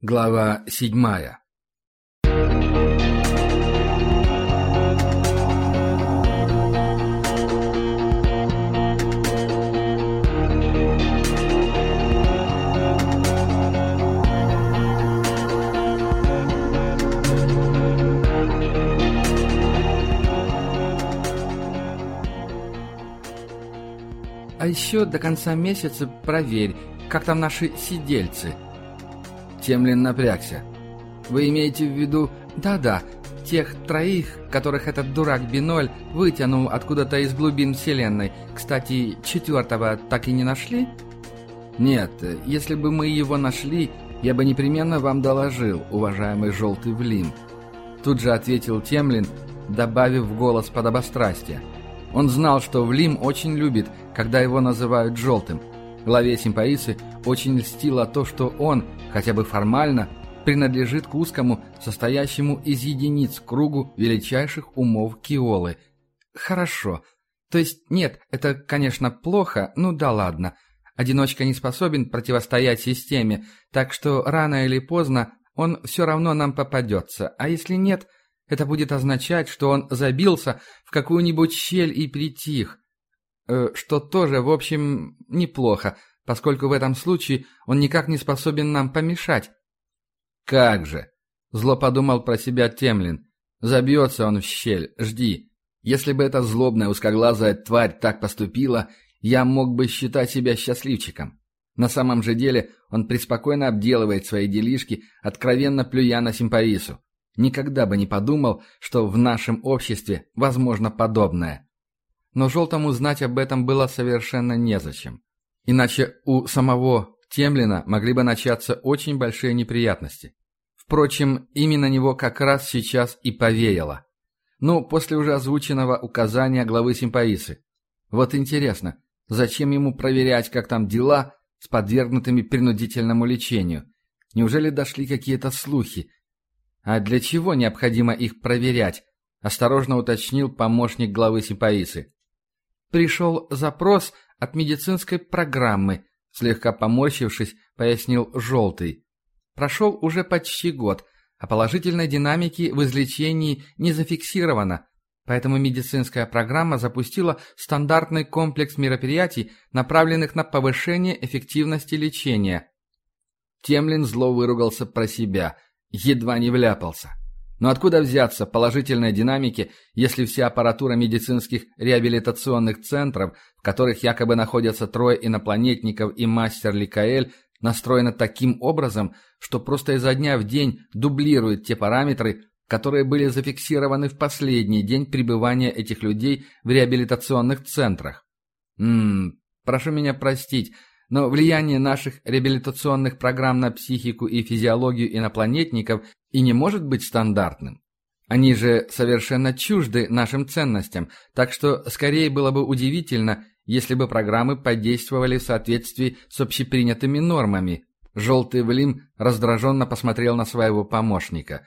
Глава седьмая А еще до конца месяца проверь, как там наши сидельцы. Темлин напрягся. Вы имеете в виду... Да-да, тех троих, которых этот дурак Биноль вытянул откуда-то из глубин Вселенной. Кстати, четвертого так и не нашли? Нет, если бы мы его нашли, я бы непременно вам доложил, уважаемый Желтый Влим. Тут же ответил Темлин, добавив в голос подобострастия. Он знал, что Влим очень любит, когда его называют «желтым». Главе симпаисы очень льстило то, что он, хотя бы формально, принадлежит к узкому, состоящему из единиц кругу величайших умов Киолы. Хорошо. То есть нет, это, конечно, плохо, ну да ладно. Одиночка не способен противостоять системе, так что рано или поздно он все равно нам попадется, а если нет, это будет означать, что он забился в какую-нибудь щель и притих. Э, что тоже, в общем, неплохо, поскольку в этом случае он никак не способен нам помешать. «Как же!» — зло подумал про себя Темлин. «Забьется он в щель, жди. Если бы эта злобная узкоглазая тварь так поступила, я мог бы считать себя счастливчиком. На самом же деле он преспокойно обделывает свои делишки, откровенно плюя на симпаису. Никогда бы не подумал, что в нашем обществе возможно подобное но Желтому знать об этом было совершенно незачем. Иначе у самого Темлина могли бы начаться очень большие неприятности. Впрочем, именно него как раз сейчас и повеяло. Ну, после уже озвученного указания главы симпаисы. Вот интересно, зачем ему проверять, как там дела с подвергнутыми принудительному лечению? Неужели дошли какие-то слухи? А для чего необходимо их проверять? Осторожно уточнил помощник главы симпаисы. Пришел запрос от медицинской программы, слегка поморщившись, пояснил Желтый. Прошел уже почти год, а положительной динамики в излечении не зафиксировано, поэтому медицинская программа запустила стандартный комплекс мероприятий, направленных на повышение эффективности лечения. Темлин зло выругался про себя, едва не вляпался. Но откуда взяться положительной динамике, если вся аппаратура медицинских реабилитационных центров, в которых якобы находятся трое инопланетников и мастер Ликаэль, настроена таким образом, что просто изо дня в день дублирует те параметры, которые были зафиксированы в последний день пребывания этих людей в реабилитационных центрах? Ммм, прошу меня простить, но влияние наших реабилитационных программ на психику и физиологию инопланетников и не может быть стандартным. Они же совершенно чужды нашим ценностям, так что скорее было бы удивительно, если бы программы подействовали в соответствии с общепринятыми нормами. Желтый Влим раздраженно посмотрел на своего помощника.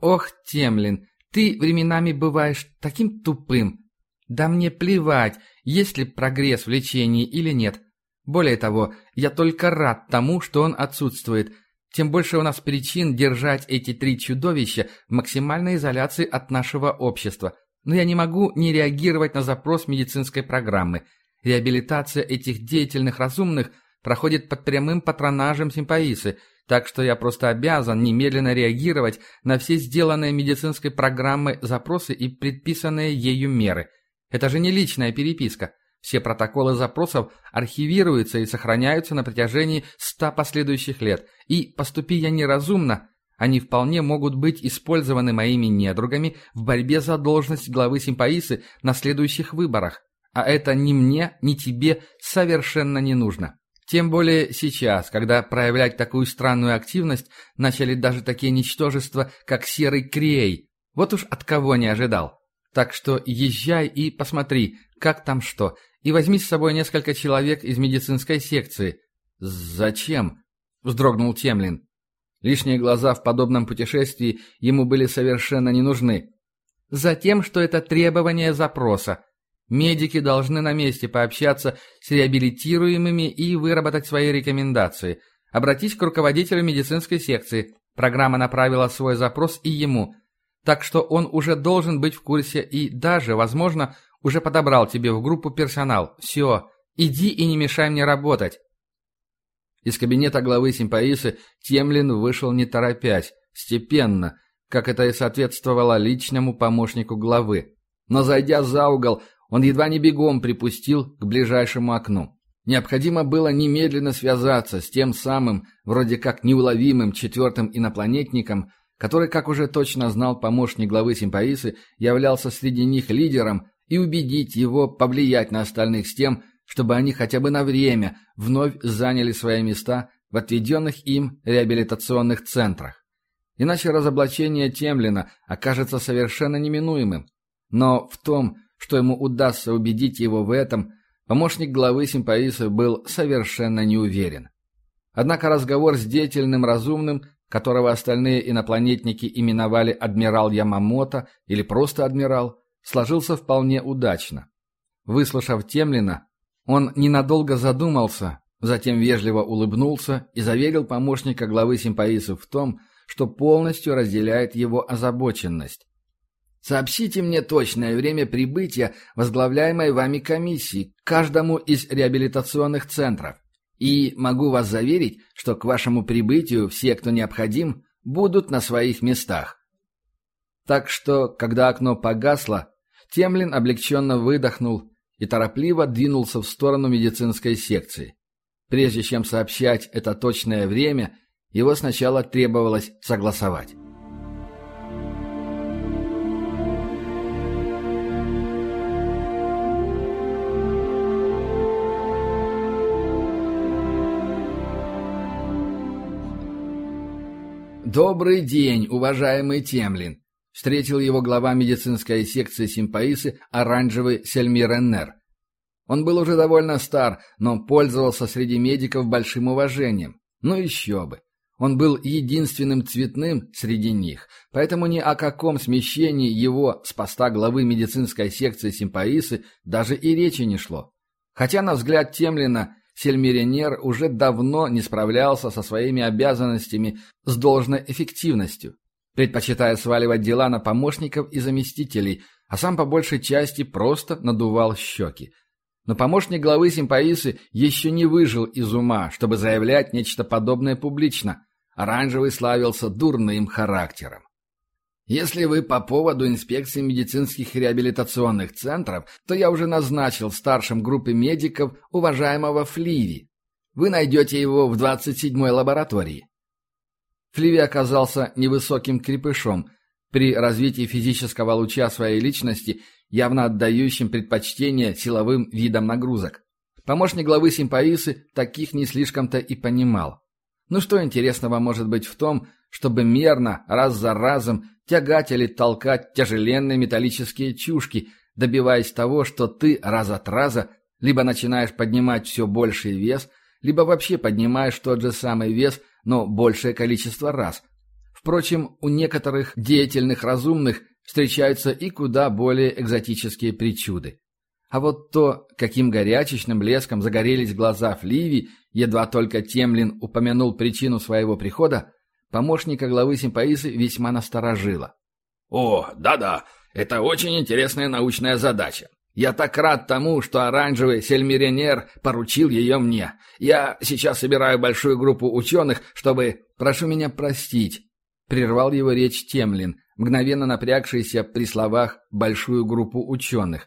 «Ох, Темлин, ты временами бываешь таким тупым. Да мне плевать, есть ли прогресс в лечении или нет. Более того, я только рад тому, что он отсутствует. Тем больше у нас причин держать эти три чудовища в максимальной изоляции от нашего общества. Но я не могу не реагировать на запрос медицинской программы. Реабилитация этих деятельных разумных проходит под прямым патронажем симпаисы, так что я просто обязан немедленно реагировать на все сделанные медицинской программой запросы и предписанные ею меры. Это же не личная переписка. Все протоколы запросов архивируются и сохраняются на протяжении ста последующих лет. И, поступи я неразумно, они вполне могут быть использованы моими недругами в борьбе за должность главы симпаисы на следующих выборах. А это ни мне, ни тебе совершенно не нужно. Тем более сейчас, когда проявлять такую странную активность начали даже такие ничтожества, как Серый Крией. Вот уж от кого не ожидал. Так что езжай и посмотри, как там что, и возьми с собой несколько человек из медицинской секции». «Зачем?» — вздрогнул Темлин. Лишние глаза в подобном путешествии ему были совершенно не нужны. «Затем, что это требование запроса. Медики должны на месте пообщаться с реабилитируемыми и выработать свои рекомендации. Обратись к руководителю медицинской секции. Программа направила свой запрос и ему. Так что он уже должен быть в курсе и даже, возможно, уже подобрал тебе в группу персонал. Все, иди и не мешай мне работать. Из кабинета главы симпаисы Темлин вышел не торопясь, степенно, как это и соответствовало личному помощнику главы. Но зайдя за угол, он едва не бегом припустил к ближайшему окну. Необходимо было немедленно связаться с тем самым, вроде как неуловимым четвертым инопланетником, который, как уже точно знал помощник главы симпаисы, являлся среди них лидером, и убедить его повлиять на остальных с тем, чтобы они хотя бы на время вновь заняли свои места в отведенных им реабилитационных центрах. Иначе разоблачение Темлина окажется совершенно неминуемым. Но в том, что ему удастся убедить его в этом, помощник главы симпаиса был совершенно не уверен. Однако разговор с деятельным разумным, которого остальные инопланетники именовали адмирал Ямамото или просто адмирал, сложился вполне удачно. Выслушав Темлина, он ненадолго задумался, затем вежливо улыбнулся и заверил помощника главы симпаисов в том, что полностью разделяет его озабоченность. «Сообщите мне точное время прибытия возглавляемой вами комиссии к каждому из реабилитационных центров. И могу вас заверить, что к вашему прибытию все, кто необходим, будут на своих местах». Так что, когда окно погасло, Темлин облегченно выдохнул и торопливо двинулся в сторону медицинской секции. Прежде чем сообщать это точное время, его сначала требовалось согласовать. «Добрый день, уважаемый Темлин!» Встретил его глава медицинской секции симпаисы оранжевый Сельмир Эннер. Он был уже довольно стар, но пользовался среди медиков большим уважением. Ну еще бы. Он был единственным цветным среди них, поэтому ни о каком смещении его с поста главы медицинской секции симпаисы даже и речи не шло. Хотя, на взгляд Темлина, Сельмиренер уже давно не справлялся со своими обязанностями с должной эффективностью предпочитая сваливать дела на помощников и заместителей, а сам по большей части просто надувал щеки. Но помощник главы симпаисы еще не выжил из ума, чтобы заявлять нечто подобное публично. Оранжевый славился дурным характером. Если вы по поводу инспекции медицинских реабилитационных центров, то я уже назначил старшим группы медиков уважаемого Фливи. Вы найдете его в 27-й лаборатории. Фливи оказался невысоким крепышом, при развитии физического луча своей личности, явно отдающим предпочтение силовым видам нагрузок. Помощник главы симпаисы таких не слишком-то и понимал. Ну что интересного может быть в том, чтобы мерно, раз за разом, тягать или толкать тяжеленные металлические чушки, добиваясь того, что ты раз от раза либо начинаешь поднимать все больший вес, либо вообще поднимаешь тот же самый вес – но большее количество раз. Впрочем, у некоторых деятельных разумных встречаются и куда более экзотические причуды. А вот то, каким горячечным блеском загорелись глаза Фливи, едва только Темлин упомянул причину своего прихода, помощника главы симпаисы весьма насторожило. «О, да-да, это очень интересная научная задача. Я так рад тому, что оранжевый сельмиренер поручил ее мне. Я сейчас собираю большую группу ученых, чтобы... Прошу меня простить, — прервал его речь Темлин, мгновенно напрягшийся при словах «большую группу ученых».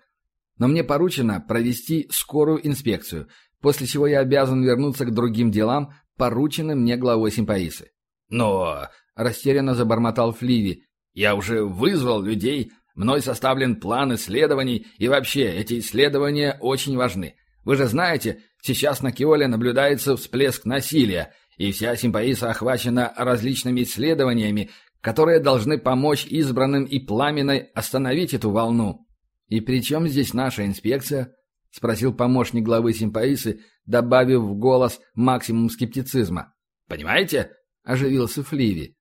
Но мне поручено провести скорую инспекцию, после чего я обязан вернуться к другим делам, порученным мне главой симпаисы. «Но...» — растерянно забормотал Фливи. «Я уже вызвал людей, Мной составлен план исследований, и вообще, эти исследования очень важны. Вы же знаете, сейчас на Киоле наблюдается всплеск насилия, и вся симпаиса охвачена различными исследованиями, которые должны помочь избранным и пламенной остановить эту волну. «И при чем здесь наша инспекция?» — спросил помощник главы симпаисы, добавив в голос максимум скептицизма. «Понимаете?» — оживился Фливи.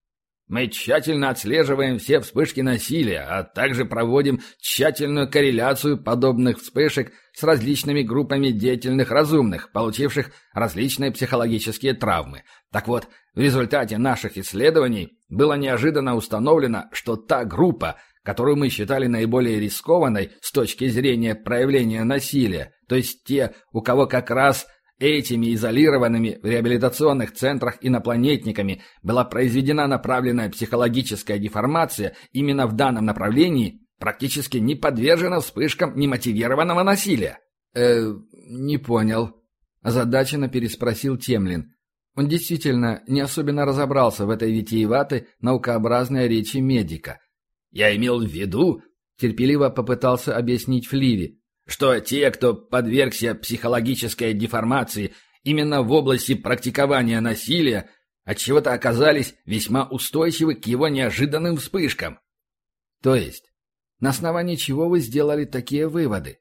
Мы тщательно отслеживаем все вспышки насилия, а также проводим тщательную корреляцию подобных вспышек с различными группами деятельных разумных, получивших различные психологические травмы. Так вот, в результате наших исследований было неожиданно установлено, что та группа, которую мы считали наиболее рискованной с точки зрения проявления насилия, то есть те, у кого как раз Этими изолированными в реабилитационных центрах инопланетниками была произведена направленная психологическая деформация именно в данном направлении, практически не подвержена вспышкам немотивированного насилия. «Э, не понял», – озадаченно переспросил Темлин. Он действительно не особенно разобрался в этой витиеватой, наукообразной речи медика. «Я имел в виду», – терпеливо попытался объяснить Фливи, что те, кто подвергся психологической деформации именно в области практикования насилия, отчего-то оказались весьма устойчивы к его неожиданным вспышкам. То есть, на основании чего вы сделали такие выводы?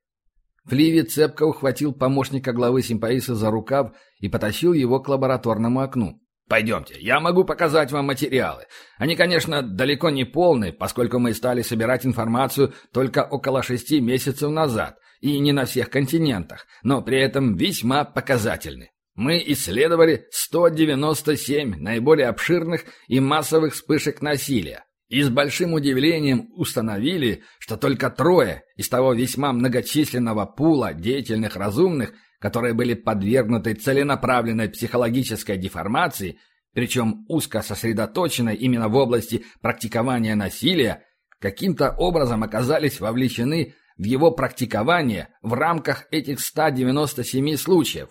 Фливи цепко ухватил помощника главы симпаиса за рукав и потащил его к лабораторному окну. «Пойдемте, я могу показать вам материалы. Они, конечно, далеко не полны, поскольку мы стали собирать информацию только около шести месяцев назад, и не на всех континентах, но при этом весьма показательны. Мы исследовали 197 наиболее обширных и массовых вспышек насилия, и с большим удивлением установили, что только трое из того весьма многочисленного пула деятельных разумных, которые были подвергнуты целенаправленной психологической деформации, причем узко сосредоточенной именно в области практикования насилия, каким-то образом оказались вовлечены в его практикование в рамках этих 197 случаев.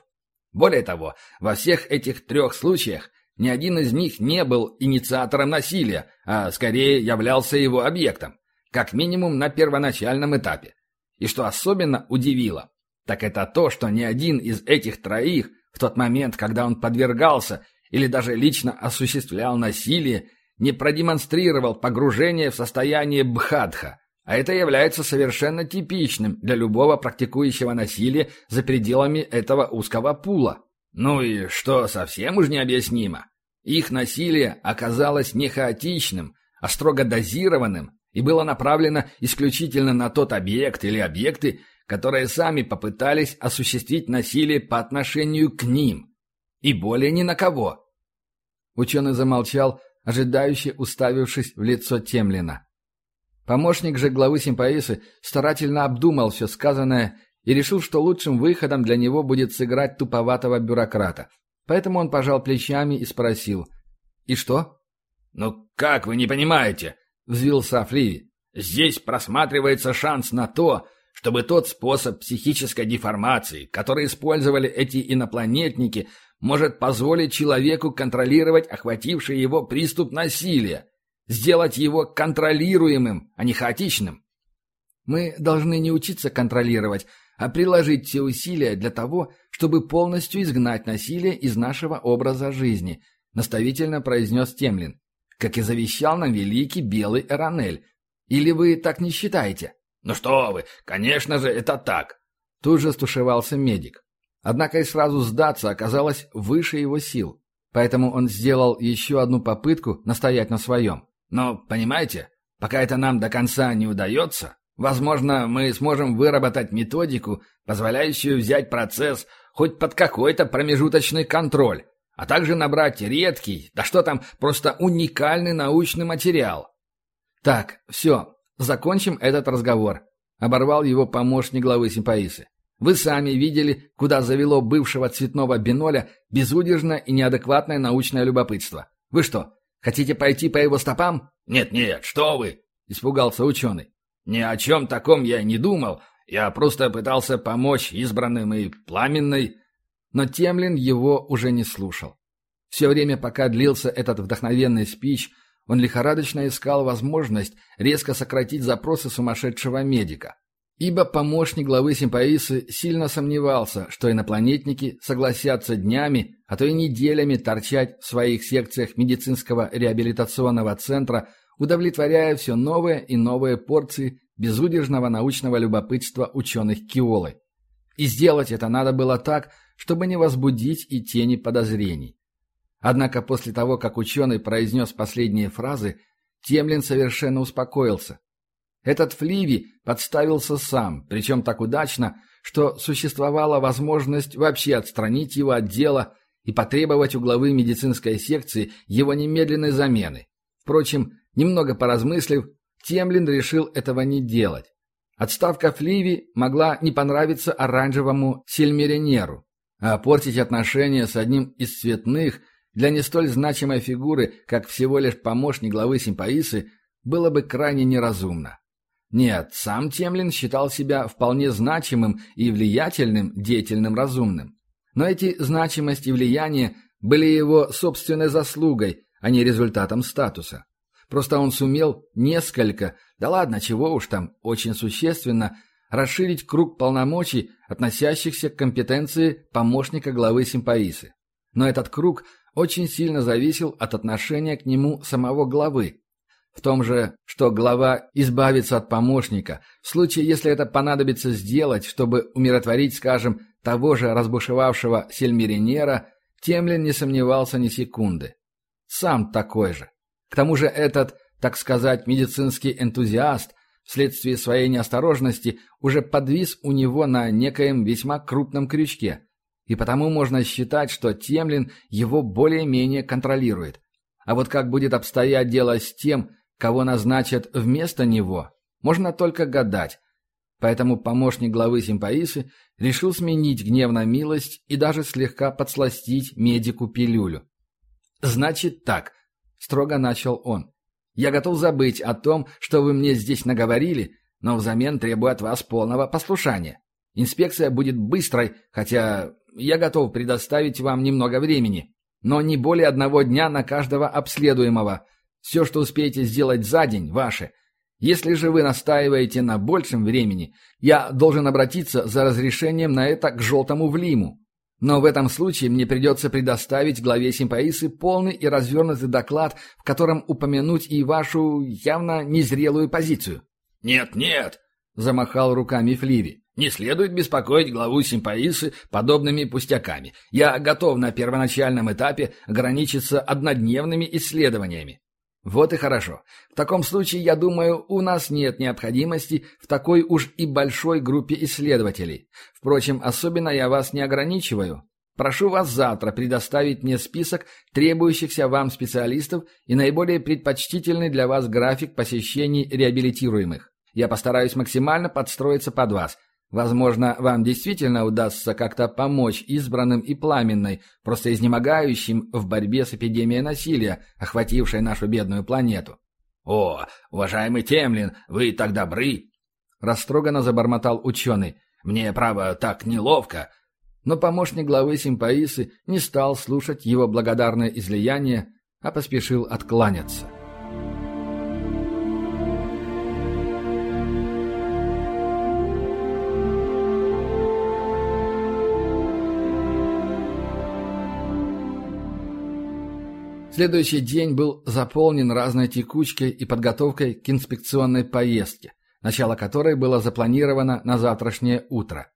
Более того, во всех этих трех случаях ни один из них не был инициатором насилия, а скорее являлся его объектом, как минимум на первоначальном этапе. И что особенно удивило, так это то, что ни один из этих троих в тот момент, когда он подвергался или даже лично осуществлял насилие, не продемонстрировал погружение в состояние бхадха, а это является совершенно типичным для любого практикующего насилие за пределами этого узкого пула. Ну и что совсем уж необъяснимо. Их насилие оказалось не хаотичным, а строго дозированным и было направлено исключительно на тот объект или объекты, которые сами попытались осуществить насилие по отношению к ним. И более ни на кого. Ученый замолчал, ожидающе уставившись в лицо Темлина. Помощник же главы симпаисы старательно обдумал все сказанное и решил, что лучшим выходом для него будет сыграть туповатого бюрократа. Поэтому он пожал плечами и спросил. «И что?» «Ну как вы не понимаете?» — взвился Афливи. «Здесь просматривается шанс на то, чтобы тот способ психической деформации, который использовали эти инопланетники, может позволить человеку контролировать охвативший его приступ насилия сделать его контролируемым, а не хаотичным. Мы должны не учиться контролировать, а приложить все усилия для того, чтобы полностью изгнать насилие из нашего образа жизни, наставительно произнес Темлин, как и завещал нам великий белый Эронель. Или вы так не считаете? Ну что вы, конечно же, это так. Тут же стушевался медик. Однако и сразу сдаться оказалось выше его сил. Поэтому он сделал еще одну попытку настоять на своем. Но, понимаете, пока это нам до конца не удается, возможно, мы сможем выработать методику, позволяющую взять процесс хоть под какой-то промежуточный контроль, а также набрать редкий, да что там, просто уникальный научный материал. Так, все, закончим этот разговор. Оборвал его помощник главы симпаисы. Вы сами видели, куда завело бывшего цветного биноля безудержное и неадекватное научное любопытство. Вы что, Хотите пойти по его стопам?» «Нет-нет, что вы!» — испугался ученый. «Ни о чем таком я не думал. Я просто пытался помочь избранным и пламенной...» Но Темлин его уже не слушал. Все время, пока длился этот вдохновенный спич, он лихорадочно искал возможность резко сократить запросы сумасшедшего медика ибо помощник главы симпаисы сильно сомневался, что инопланетники согласятся днями, а то и неделями торчать в своих секциях медицинского реабилитационного центра, удовлетворяя все новые и новые порции безудержного научного любопытства ученых Киолы. И сделать это надо было так, чтобы не возбудить и тени подозрений. Однако после того, как ученый произнес последние фразы, Темлин совершенно успокоился. Этот Фливи подставился сам, причем так удачно, что существовала возможность вообще отстранить его от дела и потребовать у главы медицинской секции его немедленной замены. Впрочем, немного поразмыслив, Темлин решил этого не делать. Отставка Фливи могла не понравиться оранжевому сельмеренеру, а портить отношения с одним из цветных для не столь значимой фигуры, как всего лишь помощник главы Симпаисы, было бы крайне неразумно. Нет, сам Темлин считал себя вполне значимым и влиятельным, деятельным разумным. Но эти значимость и влияние были его собственной заслугой, а не результатом статуса. Просто он сумел несколько, да ладно, чего уж там, очень существенно, расширить круг полномочий, относящихся к компетенции помощника главы Симпаисы. Но этот круг очень сильно зависел от отношения к нему самого главы. В том же, что глава избавится от помощника, в случае, если это понадобится сделать, чтобы умиротворить, скажем, того же разбушевавшего Сельмиринера, Темлин не сомневался ни секунды. Сам такой же. К тому же этот, так сказать, медицинский энтузиаст вследствие своей неосторожности уже подвис у него на некоем весьма крупном крючке. И потому можно считать, что Темлин его более-менее контролирует. А вот как будет обстоять дело с тем, Кого назначат вместо него, можно только гадать. Поэтому помощник главы Симпаисы решил сменить гнев на милость и даже слегка подсластить медику пилюлю. «Значит так», — строго начал он. «Я готов забыть о том, что вы мне здесь наговорили, но взамен требую от вас полного послушания. Инспекция будет быстрой, хотя я готов предоставить вам немного времени, но не более одного дня на каждого обследуемого, все, что успеете сделать за день, ваше. Если же вы настаиваете на большем времени, я должен обратиться за разрешением на это к желтому Влиму. Но в этом случае мне придется предоставить главе Симпаисы полный и развернутый доклад, в котором упомянуть и вашу явно незрелую позицию. «Нет, нет!» — замахал руками Фливи. «Не следует беспокоить главу Симпаисы подобными пустяками. Я готов на первоначальном этапе ограничиться однодневными исследованиями. Вот и хорошо. В таком случае, я думаю, у нас нет необходимости в такой уж и большой группе исследователей. Впрочем, особенно я вас не ограничиваю. Прошу вас завтра предоставить мне список требующихся вам специалистов и наиболее предпочтительный для вас график посещений реабилитируемых. Я постараюсь максимально подстроиться под вас – Возможно, вам действительно удастся как-то помочь избранным и пламенной, просто изнемогающим в борьбе с эпидемией насилия, охватившей нашу бедную планету. «О, уважаемый Темлин, вы так добры!» Растроганно забормотал ученый. «Мне, право, так неловко!» Но помощник главы Симпаисы не стал слушать его благодарное излияние, а поспешил откланяться. Следующий день был заполнен разной текучкой и подготовкой к инспекционной поездке, начало которой было запланировано на завтрашнее утро.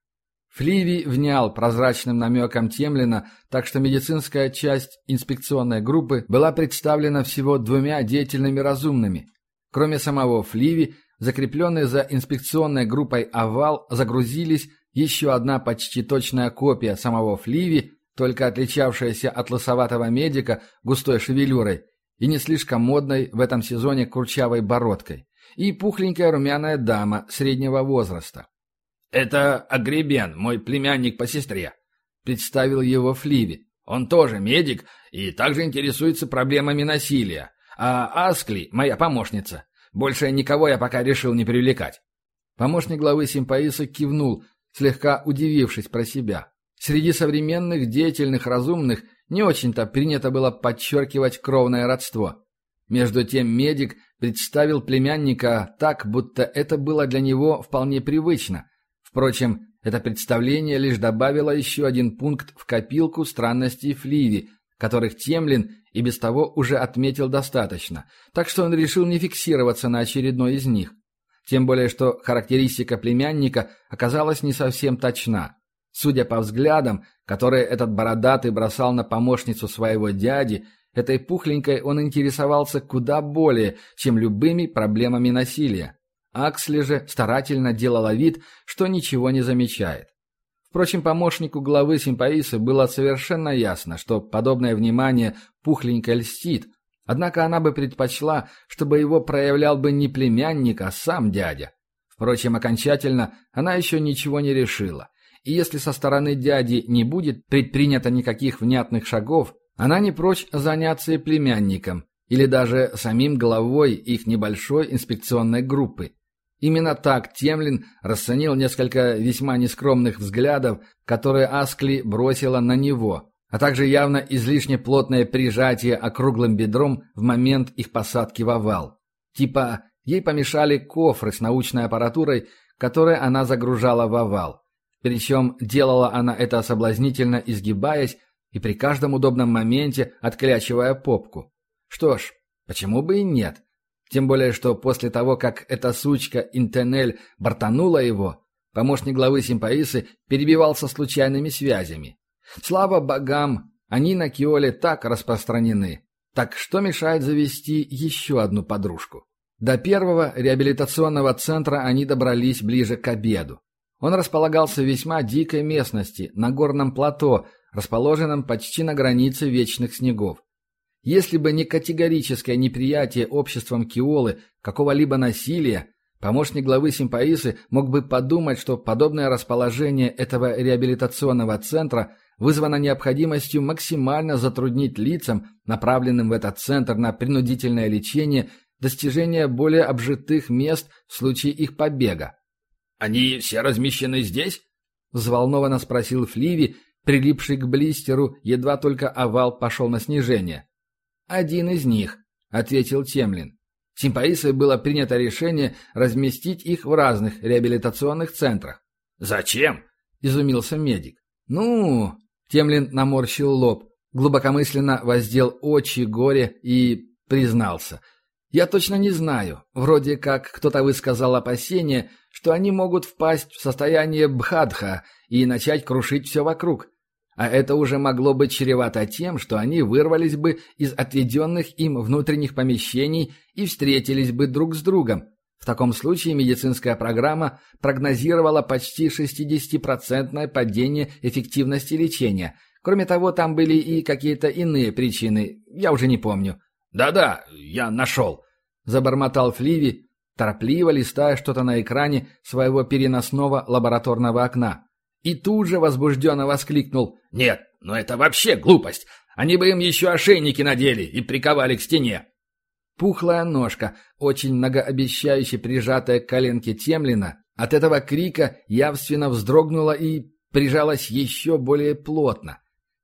Фливи внял прозрачным намеком Темлина, так что медицинская часть инспекционной группы была представлена всего двумя деятельными разумными. Кроме самого Фливи, закрепленные за инспекционной группой «Овал» загрузились еще одна почти точная копия самого Фливи только отличавшаяся от лысоватого медика густой шевелюрой и не слишком модной в этом сезоне курчавой бородкой, и пухленькая румяная дама среднего возраста. «Это Агребен, мой племянник по сестре», — представил его Фливи. «Он тоже медик и также интересуется проблемами насилия. А Аскли — моя помощница. Больше никого я пока решил не привлекать». Помощник главы Симпаиса кивнул, слегка удивившись про себя. Среди современных деятельных разумных не очень-то принято было подчеркивать кровное родство. Между тем медик представил племянника так, будто это было для него вполне привычно. Впрочем, это представление лишь добавило еще один пункт в копилку странностей Фливи, которых Темлин и без того уже отметил достаточно, так что он решил не фиксироваться на очередной из них. Тем более, что характеристика племянника оказалась не совсем точна. Судя по взглядам, которые этот бородатый бросал на помощницу своего дяди, этой пухленькой он интересовался куда более, чем любыми проблемами насилия. Аксли же старательно делала вид, что ничего не замечает. Впрочем, помощнику главы Симпаисы было совершенно ясно, что подобное внимание пухленько льстит, однако она бы предпочла, чтобы его проявлял бы не племянник, а сам дядя. Впрочем, окончательно она еще ничего не решила, и если со стороны дяди не будет предпринято никаких внятных шагов, она не прочь заняться и племянником, или даже самим главой их небольшой инспекционной группы. Именно так Темлин расценил несколько весьма нескромных взглядов, которые Аскли бросила на него, а также явно излишне плотное прижатие округлым бедром в момент их посадки в овал. Типа ей помешали кофры с научной аппаратурой, которые она загружала в овал. Причем делала она это соблазнительно изгибаясь и при каждом удобном моменте отклячивая попку. Что ж, почему бы и нет? Тем более, что после того, как эта сучка Интенель бортанула его, помощник главы Симпаисы перебивался случайными связями. Слава богам, они на Киоле так распространены. Так что мешает завести еще одну подружку? До первого реабилитационного центра они добрались ближе к обеду. Он располагался в весьма дикой местности, на горном плато, расположенном почти на границе вечных снегов. Если бы не категорическое неприятие обществом Киолы какого-либо насилия, помощник главы Симпаисы мог бы подумать, что подобное расположение этого реабилитационного центра вызвано необходимостью максимально затруднить лицам, направленным в этот центр на принудительное лечение, достижение более обжитых мест в случае их побега. «Они все размещены здесь?» — взволнованно спросил Фливи, прилипший к блистеру, едва только овал пошел на снижение. «Один из них», — ответил Темлин. Симпаисой было принято решение разместить их в разных реабилитационных центрах. «Зачем?» — изумился медик. «Ну...» — Темлин наморщил лоб, глубокомысленно воздел очи горе и признался. «Я точно не знаю. Вроде как кто-то высказал опасение, что они могут впасть в состояние бхадха и начать крушить все вокруг. А это уже могло быть чревато тем, что они вырвались бы из отведенных им внутренних помещений и встретились бы друг с другом. В таком случае медицинская программа прогнозировала почти 60% падение эффективности лечения. Кроме того, там были и какие-то иные причины, я уже не помню. «Да-да, я нашел», — забормотал Фливи, торопливо листая что-то на экране своего переносного лабораторного окна. И тут же возбужденно воскликнул «Нет, ну это вообще глупость! Они бы им еще ошейники надели и приковали к стене!» Пухлая ножка, очень многообещающе прижатая к коленке Темлина, от этого крика явственно вздрогнула и прижалась еще более плотно.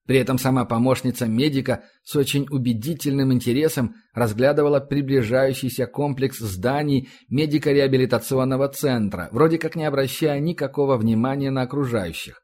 При этом сама помощница медика с очень убедительным интересом разглядывала приближающийся комплекс зданий медико-реабилитационного центра, вроде как не обращая никакого внимания на окружающих.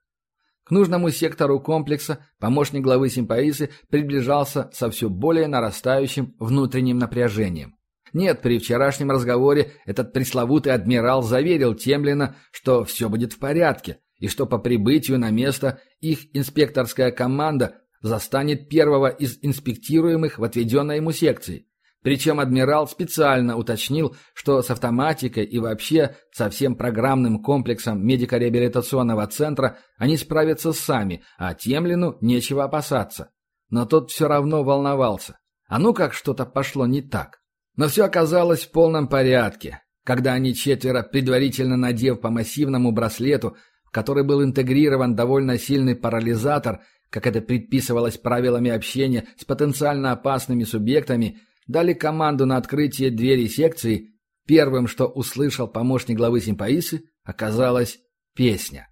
К нужному сектору комплекса помощник главы симпаисы приближался со все более нарастающим внутренним напряжением. Нет, при вчерашнем разговоре этот пресловутый адмирал заверил Темлина, что все будет в порядке, и что по прибытию на место их инспекторская команда застанет первого из инспектируемых в отведенной ему секции. Причем адмирал специально уточнил, что с автоматикой и вообще со всем программным комплексом медико-реабилитационного центра они справятся сами, а Темлину нечего опасаться. Но тот все равно волновался. А ну как что-то пошло не так. Но все оказалось в полном порядке. Когда они четверо, предварительно надев по массивному браслету, который был интегрирован довольно сильный парализатор, как это предписывалось правилами общения с потенциально опасными субъектами, дали команду на открытие двери секции, первым, что услышал помощник главы симпаисы, оказалась песня.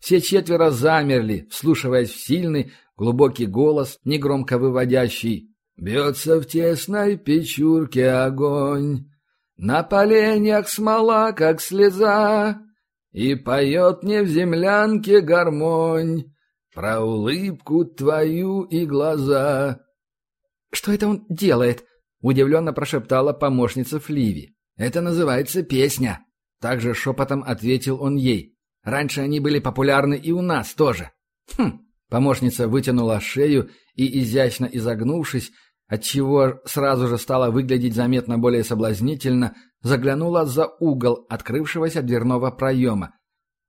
Все четверо замерли, вслушиваясь в сильный, глубокий голос, негромко выводящий «Бьется в тесной печурке огонь, на поленьях смола, как слеза, и поет мне в землянке гармонь про улыбку твою и глаза. — Что это он делает? — удивленно прошептала помощница Фливи. — Это называется песня. Также шепотом ответил он ей. Раньше они были популярны и у нас тоже. Хм. Помощница вытянула шею и, изящно изогнувшись, отчего сразу же стало выглядеть заметно более соблазнительно, заглянула за угол открывшегося дверного проема,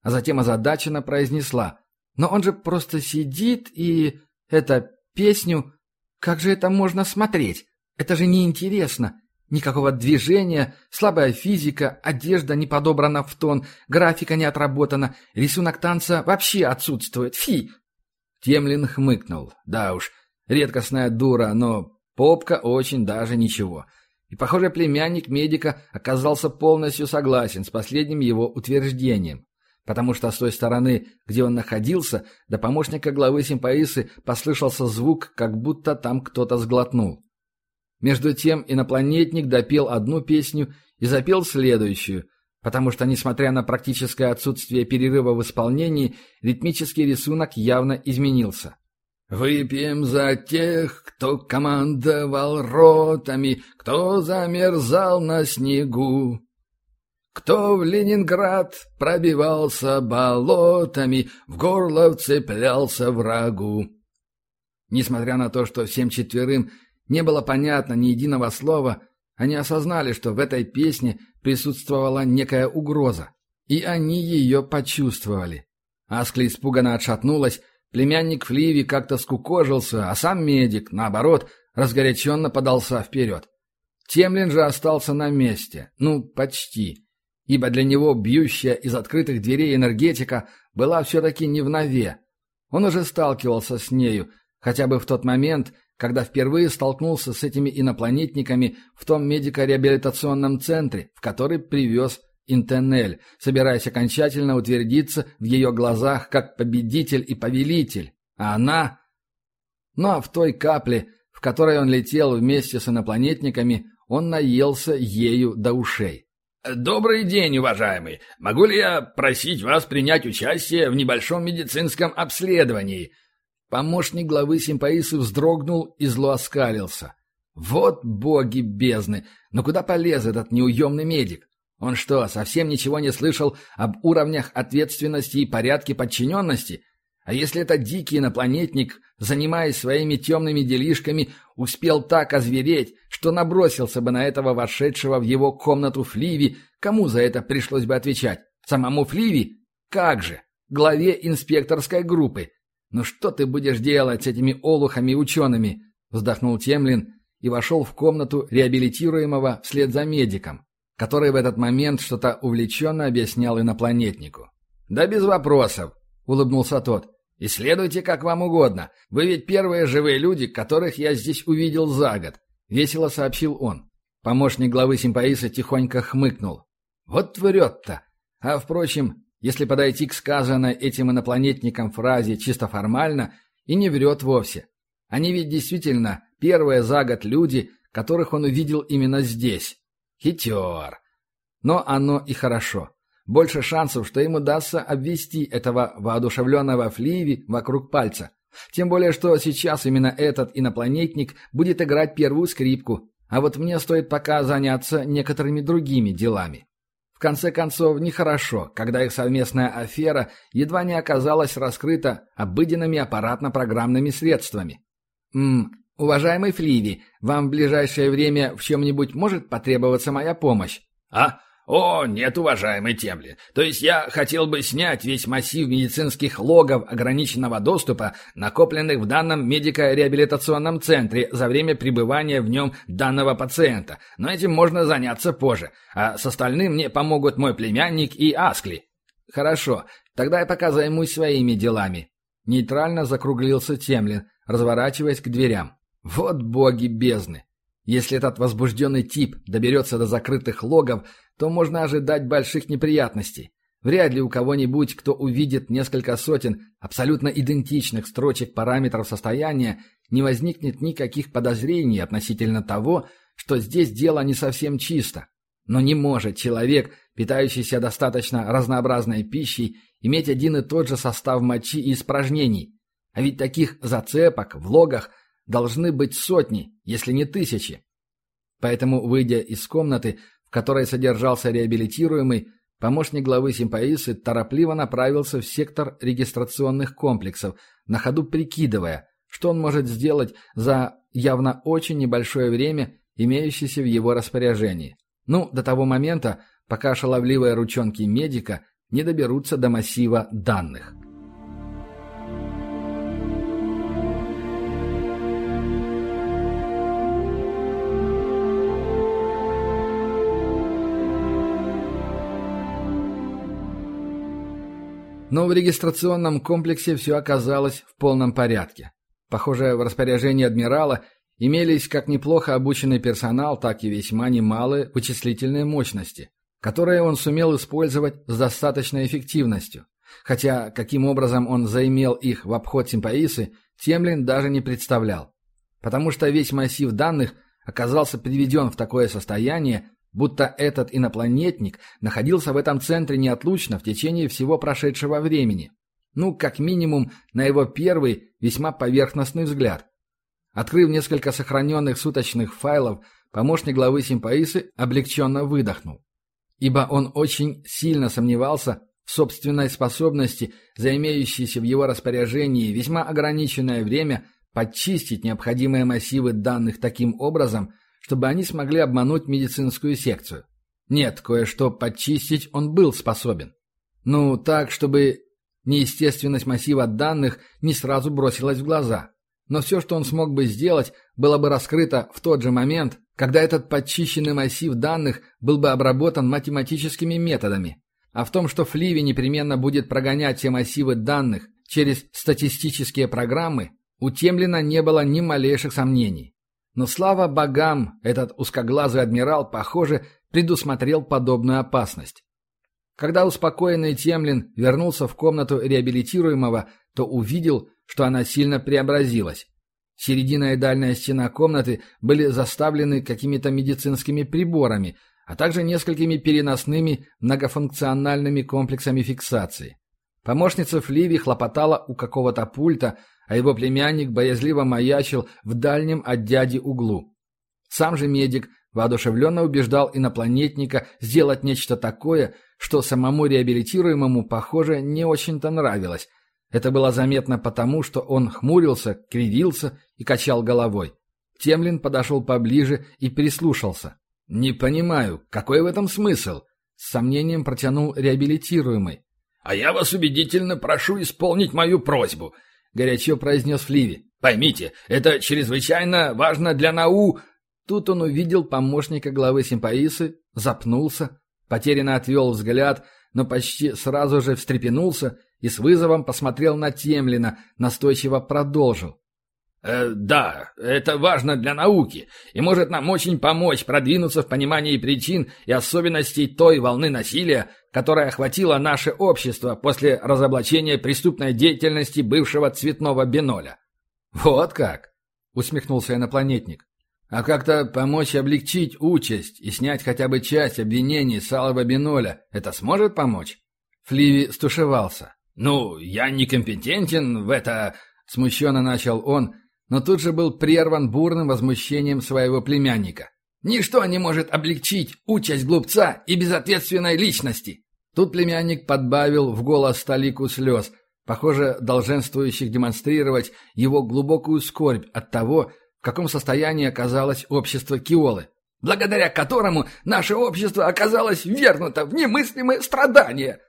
а затем озадаченно произнесла «Но он же просто сидит и... это... песню... Как же это можно смотреть? Это же неинтересно. Никакого движения, слабая физика, одежда не подобрана в тон, графика не отработана, рисунок танца вообще отсутствует. Фи!» Темлин хмыкнул. «Да уж, редкостная дура, но попка очень даже ничего». И, похоже, племянник медика оказался полностью согласен с последним его утверждением, потому что с той стороны, где он находился, до помощника главы симпаисы послышался звук, как будто там кто-то сглотнул. Между тем инопланетник допел одну песню и запел следующую, потому что, несмотря на практическое отсутствие перерыва в исполнении, ритмический рисунок явно изменился. «Выпьем за тех, кто командовал ротами, кто замерзал на снегу, кто в Ленинград пробивался болотами, в горло вцеплялся врагу». Несмотря на то, что всем четверым не было понятно ни единого слова, они осознали, что в этой песне присутствовала некая угроза, и они ее почувствовали. Аскли испуганно отшатнулась, племянник Фливи как-то скукожился, а сам медик, наоборот, разгоряченно подался вперед. Темлин же остался на месте, ну, почти, ибо для него бьющая из открытых дверей энергетика была все-таки не в нове. Он уже сталкивался с нею, хотя бы в тот момент, когда впервые столкнулся с этими инопланетниками в том медико-реабилитационном центре, в который привез Интенель, собираясь окончательно утвердиться в ее глазах как победитель и повелитель. А она... Ну а в той капле, в которой он летел вместе с инопланетниками, он наелся ею до ушей. «Добрый день, уважаемый. Могу ли я просить вас принять участие в небольшом медицинском обследовании?» Помощник главы симпаисы вздрогнул и зло оскалился. Вот боги бездны! Но куда полез этот неуемный медик? Он что, совсем ничего не слышал об уровнях ответственности и порядке подчиненности? А если этот дикий инопланетник, занимаясь своими темными делишками, успел так озвереть, что набросился бы на этого вошедшего в его комнату Фливи, кому за это пришлось бы отвечать? Самому Фливи? Как же? Главе инспекторской группы. «Ну что ты будешь делать с этими олухами-учеными?» — вздохнул Темлин и вошел в комнату реабилитируемого вслед за медиком, который в этот момент что-то увлеченно объяснял инопланетнику. «Да без вопросов», — улыбнулся тот. «Исследуйте как вам угодно. Вы ведь первые живые люди, которых я здесь увидел за год», — весело сообщил он. Помощник главы симпаиса тихонько хмыкнул. «Вот врет-то. А, впрочем, если подойти к сказанной этим инопланетникам фразе чисто формально, и не врет вовсе. Они ведь действительно первые за год люди, которых он увидел именно здесь. Хитер. Но оно и хорошо. Больше шансов, что им удастся обвести этого воодушевленного Фливи вокруг пальца. Тем более, что сейчас именно этот инопланетник будет играть первую скрипку, а вот мне стоит пока заняться некоторыми другими делами. В конце концов, нехорошо, когда их совместная афера едва не оказалась раскрыта обыденными аппаратно-программными средствами. «Ммм, уважаемый Фливи, вам в ближайшее время в чем-нибудь может потребоваться моя помощь?» «А? «О, нет, уважаемый Темли. То есть я хотел бы снять весь массив медицинских логов ограниченного доступа, накопленных в данном медико-реабилитационном центре за время пребывания в нем данного пациента. Но этим можно заняться позже. А с остальным мне помогут мой племянник и Аскли». «Хорошо, тогда я пока займусь своими делами». Нейтрально закруглился Темлин, разворачиваясь к дверям. «Вот боги бездны! Если этот возбужденный тип доберется до закрытых логов, то можно ожидать больших неприятностей. Вряд ли у кого-нибудь, кто увидит несколько сотен абсолютно идентичных строчек параметров состояния, не возникнет никаких подозрений относительно того, что здесь дело не совсем чисто. Но не может человек, питающийся достаточно разнообразной пищей, иметь один и тот же состав мочи и испражнений. А ведь таких зацепок в логах должны быть сотни, если не тысячи. Поэтому, выйдя из комнаты, в которой содержался реабилитируемый, Помощник главы Симпаисы торопливо направился в сектор регистрационных комплексов, на ходу прикидывая, что он может сделать за явно очень небольшое время, имеющееся в его распоряжении. Ну, до того момента, пока шаловливые ручонки медика не доберутся до массива данных. Но в регистрационном комплексе все оказалось в полном порядке. Похоже, в распоряжении адмирала имелись как неплохо обученный персонал, так и весьма немалые вычислительные мощности, которые он сумел использовать с достаточной эффективностью. Хотя каким образом он заимел их в обход Симпаисы, Темлин даже не представлял. Потому что весь массив данных оказался приведен в такое состояние, будто этот инопланетник находился в этом центре неотлучно в течение всего прошедшего времени. Ну, как минимум, на его первый, весьма поверхностный взгляд. Открыв несколько сохраненных суточных файлов, помощник главы Симпаисы облегченно выдохнул. Ибо он очень сильно сомневался в собственной способности, за в его распоряжении весьма ограниченное время, подчистить необходимые массивы данных таким образом, чтобы они смогли обмануть медицинскую секцию. Нет, кое-что подчистить он был способен. Ну, так, чтобы неестественность массива данных не сразу бросилась в глаза. Но все, что он смог бы сделать, было бы раскрыто в тот же момент, когда этот подчищенный массив данных был бы обработан математическими методами. А в том, что Фливи непременно будет прогонять все массивы данных через статистические программы, у Темлина не было ни малейших сомнений. Но слава богам, этот узкоглазый адмирал, похоже, предусмотрел подобную опасность. Когда успокоенный Темлин вернулся в комнату реабилитируемого, то увидел, что она сильно преобразилась. Середина и дальняя стена комнаты были заставлены какими-то медицинскими приборами, а также несколькими переносными многофункциональными комплексами фиксации. Помощница Фливи хлопотала у какого-то пульта, а его племянник боязливо маячил в дальнем от дяди углу. Сам же медик воодушевленно убеждал инопланетника сделать нечто такое, что самому реабилитируемому, похоже, не очень-то нравилось. Это было заметно потому, что он хмурился, кривился и качал головой. Темлин подошел поближе и прислушался. «Не понимаю, какой в этом смысл?» С сомнением протянул реабилитируемый. «А я вас убедительно прошу исполнить мою просьбу», — горячо произнес Фливи. «Поймите, это чрезвычайно важно для нау...» Тут он увидел помощника главы симпаисы, запнулся, потерянно отвел взгляд, но почти сразу же встрепенулся и с вызовом посмотрел на Темлина, настойчиво продолжил. Э, да, это важно для науки и может нам очень помочь продвинуться в понимании причин и особенностей той волны насилия, которая охватила наше общество после разоблачения преступной деятельности бывшего цветного биноля. Вот как, усмехнулся инопланетник. А как-то помочь облегчить участь и снять хотя бы часть обвинений с алого биноля, это сможет помочь? Фливи стушевался. «Ну, я некомпетентен в это...» Смущенно начал он, но тут же был прерван бурным возмущением своего племянника. «Ничто не может облегчить участь глупца и безответственной личности!» Тут племянник подбавил в голос столику слез, похоже, долженствующих демонстрировать его глубокую скорбь от того, в каком состоянии оказалось общество Киолы, благодаря которому наше общество оказалось вернуто в немыслимые страдания.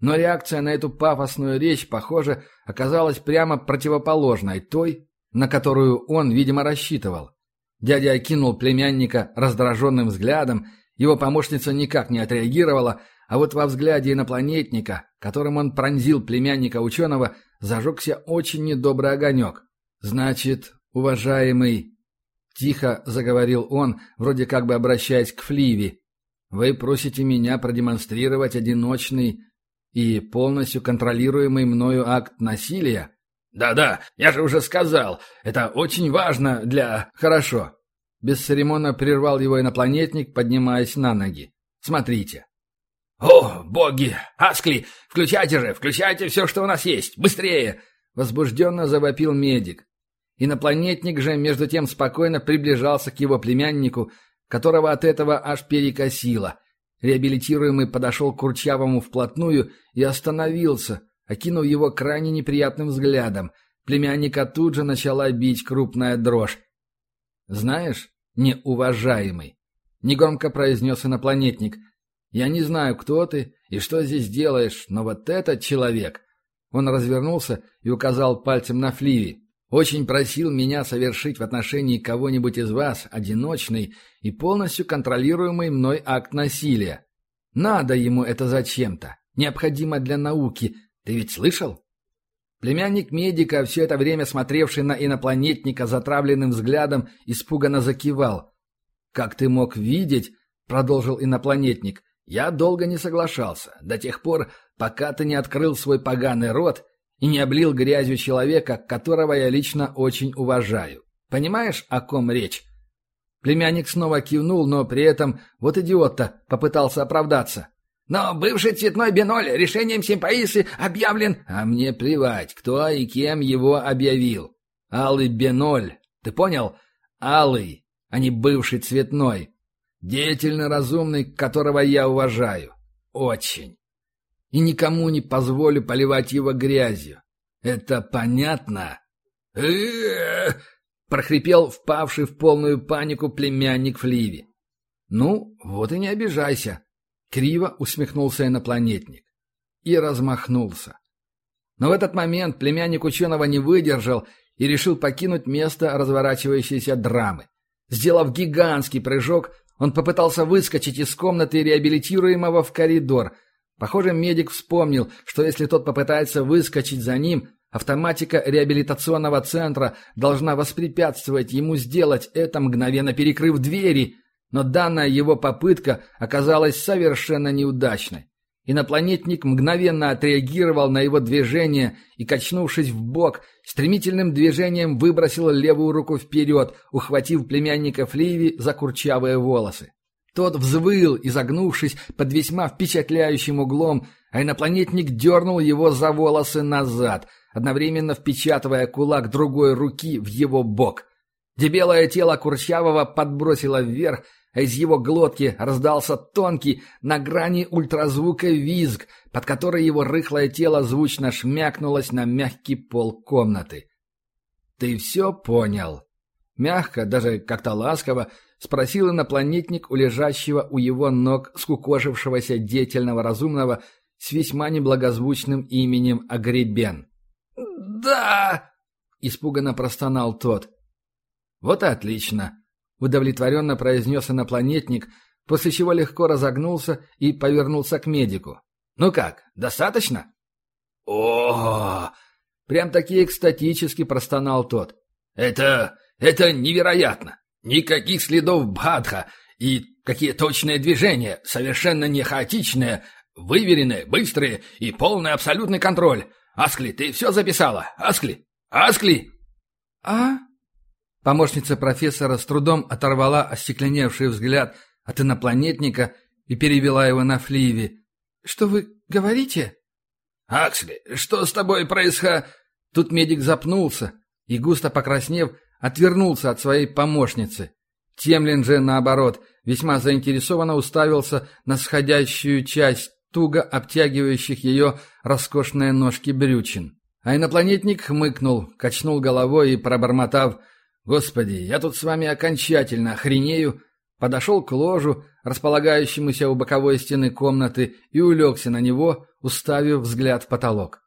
Но реакция на эту пафосную речь, похоже, оказалась прямо противоположной той, на которую он, видимо, рассчитывал. Дядя окинул племянника раздраженным взглядом, его помощница никак не отреагировала, а вот во взгляде инопланетника, которым он пронзил племянника ученого, зажегся очень недобрый огонек. «Значит, уважаемый...» Тихо заговорил он, вроде как бы обращаясь к Фливи. «Вы просите меня продемонстрировать одиночный и полностью контролируемый мною акт насилия?» «Да-да, я же уже сказал, это очень важно для...» «Хорошо». Бесцеремонно прервал его инопланетник, поднимаясь на ноги. «Смотрите». «О, боги! Аскли, включайте же, включайте все, что у нас есть! Быстрее!» Возбужденно завопил медик. Инопланетник же, между тем, спокойно приближался к его племяннику, которого от этого аж перекосило. Реабилитируемый подошел к Курчавому вплотную и остановился, окинув его крайне неприятным взглядом. Племянника тут же начала бить крупная дрожь. «Знаешь, неуважаемый», — негромко произнес инопланетник, — «я не знаю, кто ты и что здесь делаешь, но вот этот человек...» Он развернулся и указал пальцем на Фливи. «Очень просил меня совершить в отношении кого-нибудь из вас одиночный и полностью контролируемый мной акт насилия. Надо ему это зачем-то. Необходимо для науки. Ты ведь слышал?» Племянник медика, все это время смотревший на инопланетника затравленным взглядом, испуганно закивал. «Как ты мог видеть?» — продолжил инопланетник. «Я долго не соглашался, до тех пор, пока ты не открыл свой поганый рот и не облил грязью человека, которого я лично очень уважаю. Понимаешь, о ком речь?» Племянник снова кивнул, но при этом, вот идиот-то, попытался оправдаться. Но бывший цветной биноль решением симпаисы объявлен... А мне плевать, кто и кем его объявил. Алый биноль. Ты понял? Алый, а не бывший цветной. Деятельно разумный, которого я уважаю. Очень. И никому не позволю поливать его грязью. Это понятно? прохрипел впавший в полную панику племянник Фливи. «Ну, вот и не обижайся», Криво усмехнулся инопланетник. И размахнулся. Но в этот момент племянник ученого не выдержал и решил покинуть место разворачивающейся драмы. Сделав гигантский прыжок, он попытался выскочить из комнаты реабилитируемого в коридор. Похоже, медик вспомнил, что если тот попытается выскочить за ним, автоматика реабилитационного центра должна воспрепятствовать ему сделать это, мгновенно перекрыв двери – но данная его попытка оказалась совершенно неудачной. Инопланетник мгновенно отреагировал на его движение и, качнувшись в бок, стремительным движением выбросил левую руку вперед, ухватив племянника Фливи за курчавые волосы. Тот взвыл, изогнувшись под весьма впечатляющим углом, а инопланетник дернул его за волосы назад, одновременно впечатывая кулак другой руки в его бок. Дебелое тело Курчавого подбросило вверх, а из его глотки раздался тонкий, на грани ультразвука визг, под который его рыхлое тело звучно шмякнулось на мягкий пол комнаты. «Ты все понял?» Мягко, даже как-то ласково, спросил инопланетник у лежащего у его ног скукожившегося деятельного разумного с весьма неблагозвучным именем Агребен. «Да!» — испуганно простонал тот. «Вот и отлично!» удовлетворенно произнес инопланетник, после чего легко разогнулся и повернулся к медику. «Ну как, достаточно?» о Прям-таки экстатически простонал тот. «Это... это невероятно! Никаких следов Бхадха и какие точные движения, совершенно не хаотичные, выверенные, быстрые и полный абсолютный контроль. Аскли, ты все записала? Аскли? Аскли?» «А?» Помощница профессора с трудом оторвала остекленевший взгляд от инопланетника и перевела его на Фливи. «Что вы говорите?» «Аксли, что с тобой происходит?» Тут медик запнулся и, густо покраснев, отвернулся от своей помощницы. Темлин же, наоборот, весьма заинтересованно уставился на сходящую часть туго обтягивающих ее роскошные ножки брючин. А инопланетник хмыкнул, качнул головой и, пробормотав Господи, я тут с вами окончательно охренею. Подошел к ложу, располагающемуся у боковой стены комнаты, и улегся на него, уставив взгляд в потолок.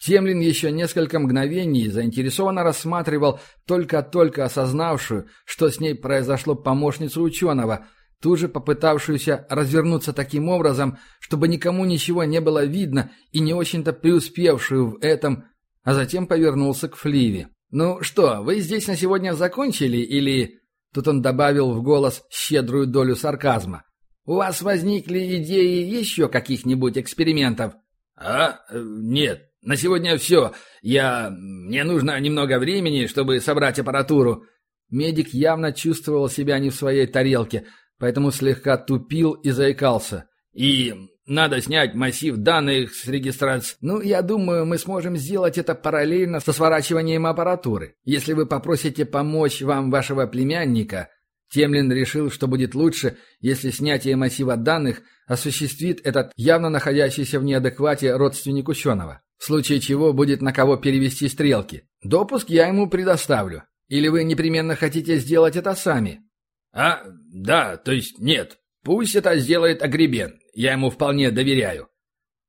Темлин еще несколько мгновений заинтересованно рассматривал только-только осознавшую, что с ней произошло помощницу ученого, тут же попытавшуюся развернуться таким образом, чтобы никому ничего не было видно и не очень-то преуспевшую в этом, а затем повернулся к Фливе. «Ну что, вы здесь на сегодня закончили или...» Тут он добавил в голос щедрую долю сарказма. «У вас возникли идеи еще каких-нибудь экспериментов?» «А? Нет, на сегодня все. Я... Мне нужно немного времени, чтобы собрать аппаратуру». Медик явно чувствовал себя не в своей тарелке, поэтому слегка тупил и заикался. «И надо снять массив данных с регистрацией. Ну, я думаю, мы сможем сделать это параллельно со сворачиванием аппаратуры. Если вы попросите помочь вам вашего племянника, Темлин решил, что будет лучше, если снятие массива данных осуществит этот явно находящийся в неадеквате родственник ученого. В случае чего будет на кого перевести стрелки. Допуск я ему предоставлю. Или вы непременно хотите сделать это сами? А, да, то есть нет. Пусть это сделает Агребен. Я ему вполне доверяю.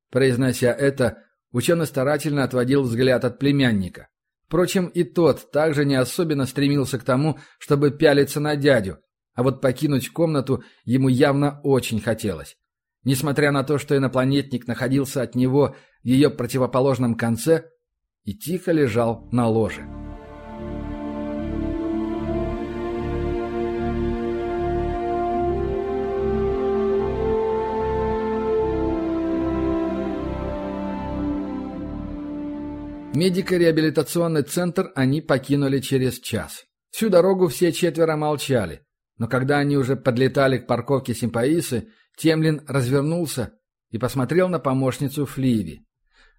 Произнося это, ученый старательно отводил взгляд от племянника. Впрочем, и тот также не особенно стремился к тому, чтобы пялиться на дядю, а вот покинуть комнату ему явно очень хотелось. Несмотря на то, что инопланетник находился от него в ее противоположном конце и тихо лежал на ложе. Медико-реабилитационный центр они покинули через час. Всю дорогу все четверо молчали, но когда они уже подлетали к парковке Симпаисы, Темлин развернулся и посмотрел на помощницу Фливи.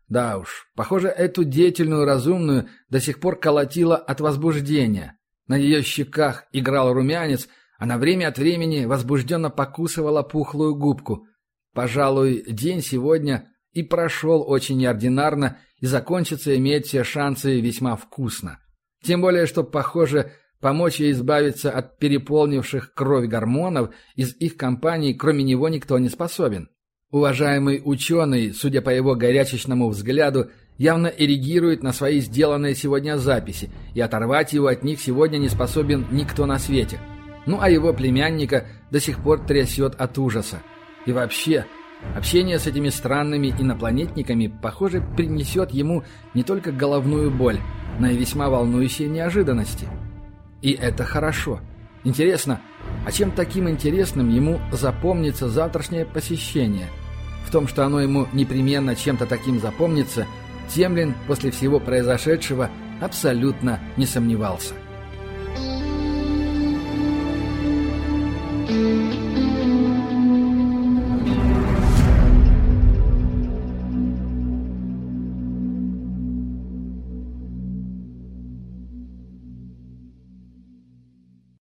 Да уж, похоже, эту деятельную разумную до сих пор колотило от возбуждения. На ее щеках играл румянец, она время от времени возбужденно покусывала пухлую губку. Пожалуй, день сегодня и прошел очень неординарно, и закончится иметь все шансы весьма вкусно. Тем более, что, похоже, помочь ей избавиться от переполнивших кровь гормонов из их компании кроме него никто не способен. Уважаемый ученый, судя по его горячечному взгляду, явно эрегирует на свои сделанные сегодня записи, и оторвать его от них сегодня не способен никто на свете. Ну а его племянника до сих пор трясет от ужаса. И вообще, Общение с этими странными инопланетниками, похоже, принесет ему не только головную боль, но и весьма волнующие неожиданности. И это хорошо. Интересно, а чем таким интересным ему запомнится завтрашнее посещение? В том, что оно ему непременно чем-то таким запомнится, Темлин после всего произошедшего абсолютно не сомневался. Thank you.